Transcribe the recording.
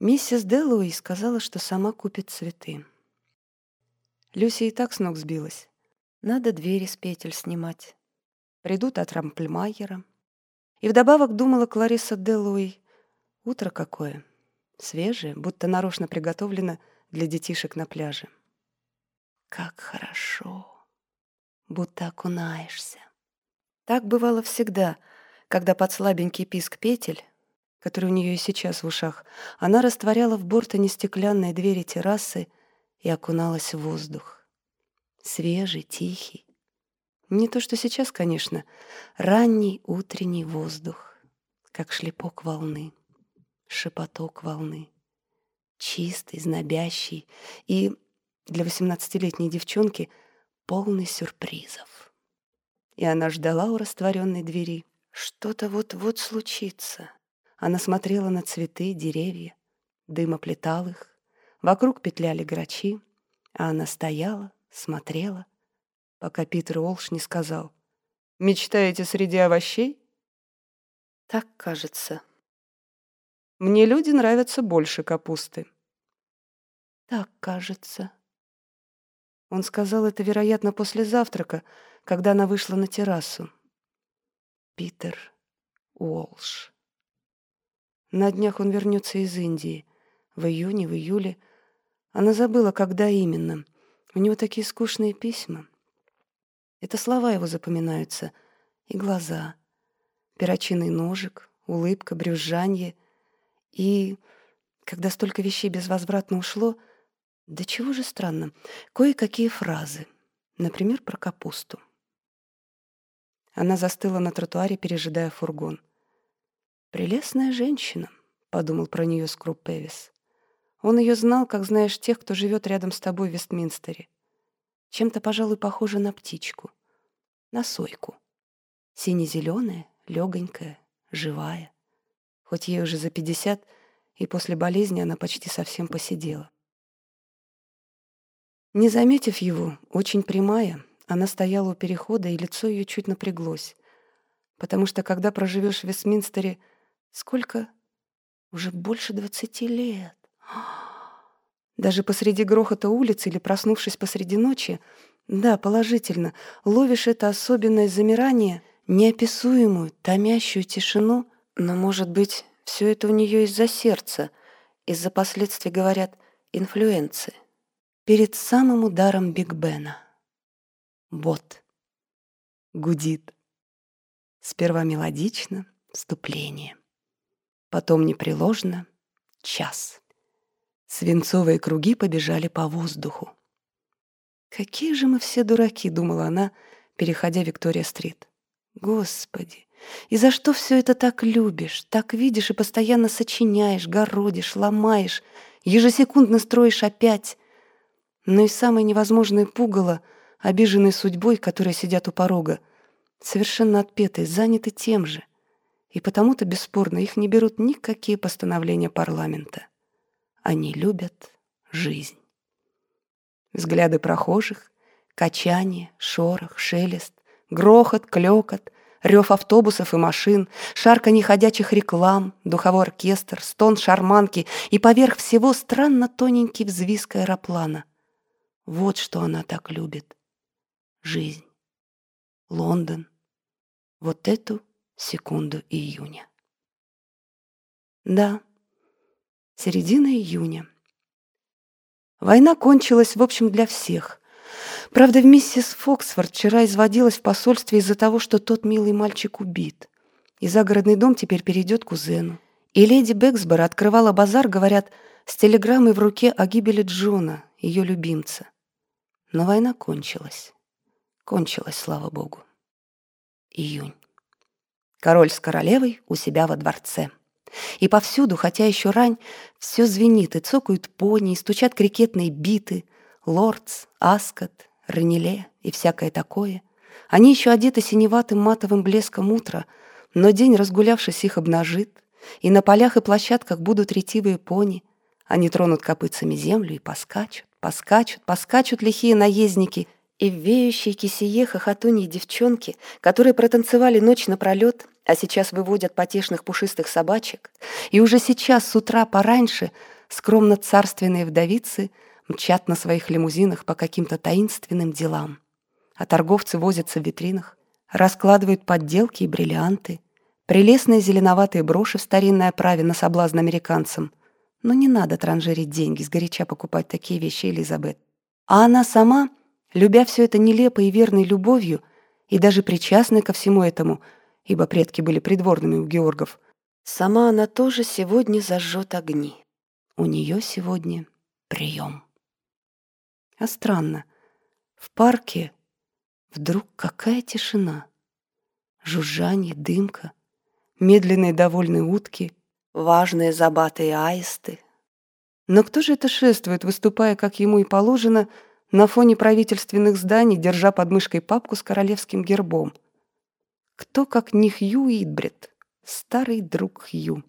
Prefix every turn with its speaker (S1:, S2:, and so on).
S1: Миссис Дэллоуи сказала, что сама купит цветы. Люси и так с ног сбилась. Надо двери с петель снимать. Придут от Рампльмайера. И вдобавок думала Клариса Дэллоуи, утро какое, свежее, будто нарочно приготовлено для детишек на пляже. Как хорошо, будто окунаешься. Так бывало всегда, когда под слабенький писк петель который у нее и сейчас в ушах, она растворяла в бортоне стеклянной двери террасы и окуналась в воздух. Свежий, тихий. Не то, что сейчас, конечно, ранний утренний воздух, как шлепок волны, шепоток волны, чистый, знобящий и для восемнадцатилетней девчонки полный сюрпризов. И она ждала у растворенной двери. Что-то вот-вот случится. Она смотрела на цветы, деревья, дым оплетал их, вокруг петляли грачи, а она стояла, смотрела, пока Питер Олш не сказал «Мечтаете среди овощей?» «Так кажется». «Мне люди нравятся больше капусты». «Так кажется». Он сказал это, вероятно, после завтрака, когда она вышла на террасу. Питер Уолш. На днях он вернется из Индии. В июне, в июле. Она забыла, когда именно. У него такие скучные письма. Это слова его запоминаются. И глаза. Перочинный ножик, улыбка, брюзжанье. И когда столько вещей безвозвратно ушло, да чего же странно, кое-какие фразы. Например, про капусту. Она застыла на тротуаре, пережидая фургон. «Прелестная женщина», — подумал про нее Скруб Певис. Он ее знал, как знаешь тех, кто живет рядом с тобой в Вестминстере. Чем-то, пожалуй, похоже на птичку, на сойку. Сине-зеленая, легонькая, живая. Хоть ей уже за пятьдесят, и после болезни она почти совсем посидела. Не заметив его, очень прямая, она стояла у перехода, и лицо ее чуть напряглось, потому что, когда проживешь в Вестминстере Сколько? Уже больше двадцати лет. Даже посреди грохота улицы или проснувшись посреди ночи, да, положительно, ловишь это особенное замирание, неописуемую, томящую тишину, но, может быть, все это у нее из-за сердца, из-за последствий, говорят, инфлюенции. Перед самым ударом Биг Бена. Вот. Гудит. Сперва мелодично, вступление потом непреложно — час. Свинцовые круги побежали по воздуху. «Какие же мы все дураки!» — думала она, переходя Виктория-стрит. «Господи, и за что все это так любишь, так видишь и постоянно сочиняешь, городишь, ломаешь, ежесекундно строишь опять?» Но и самое невозможное пугало, обиженные судьбой, которые сидят у порога, совершенно отпетые, заняты тем же — и потому-то, бесспорно, их не берут никакие постановления парламента. Они любят жизнь. Взгляды прохожих, качание, шорох, шелест, грохот, клёкот, рев автобусов и машин, шарканье ходячих реклам, духовой оркестр, стон шарманки и поверх всего странно тоненький взвизг аэроплана. Вот что она так любит. Жизнь. Лондон. Вот эту секунду июня. Да, середина июня. Война кончилась, в общем, для всех. Правда, миссис Фоксфорд вчера изводилась в посольстве из-за того, что тот милый мальчик убит. И загородный дом теперь перейдет кузену. И леди Бэксбор открывала базар, говорят, с телеграммой в руке о гибели Джона, ее любимца. Но война кончилась. Кончилась, слава богу. Июнь. Король с королевой у себя во дворце. И повсюду, хотя еще рань, все звенит, и цокают пони, и стучат крикетные биты, лордс, аскот, раниле и всякое такое. Они еще одеты синеватым матовым блеском утра, но день, разгулявшись, их обнажит, и на полях и площадках будут ретивые пони. Они тронут копытцами землю и поскачут, поскачут, поскачут лихие наездники, И в веющей кисее хохотуньи девчонки, которые протанцевали ночь напролет, а сейчас выводят потешных пушистых собачек, и уже сейчас с утра пораньше скромно царственные вдовицы мчат на своих лимузинах по каким-то таинственным делам. А торговцы возятся в витринах, раскладывают подделки и бриллианты, прелестные зеленоватые броши в старинной оправе на соблазн американцам. Но не надо транжирить деньги, сгоряча покупать такие вещи, Элизабет. А она сама, любя все это нелепой и верной любовью, и даже причастной ко всему этому, ибо предки были придворными у Георгов, сама она тоже сегодня зажжет огни. У нее сегодня прием. А странно, в парке вдруг какая тишина. Жужжание, дымка, медленные довольные утки, важные забатые аисты. Но кто же это шествует, выступая, как ему и положено, на фоне правительственных зданий, держа под мышкой папку с королевским гербом? Кто, как не Хью Идбрид, старый друг Хью?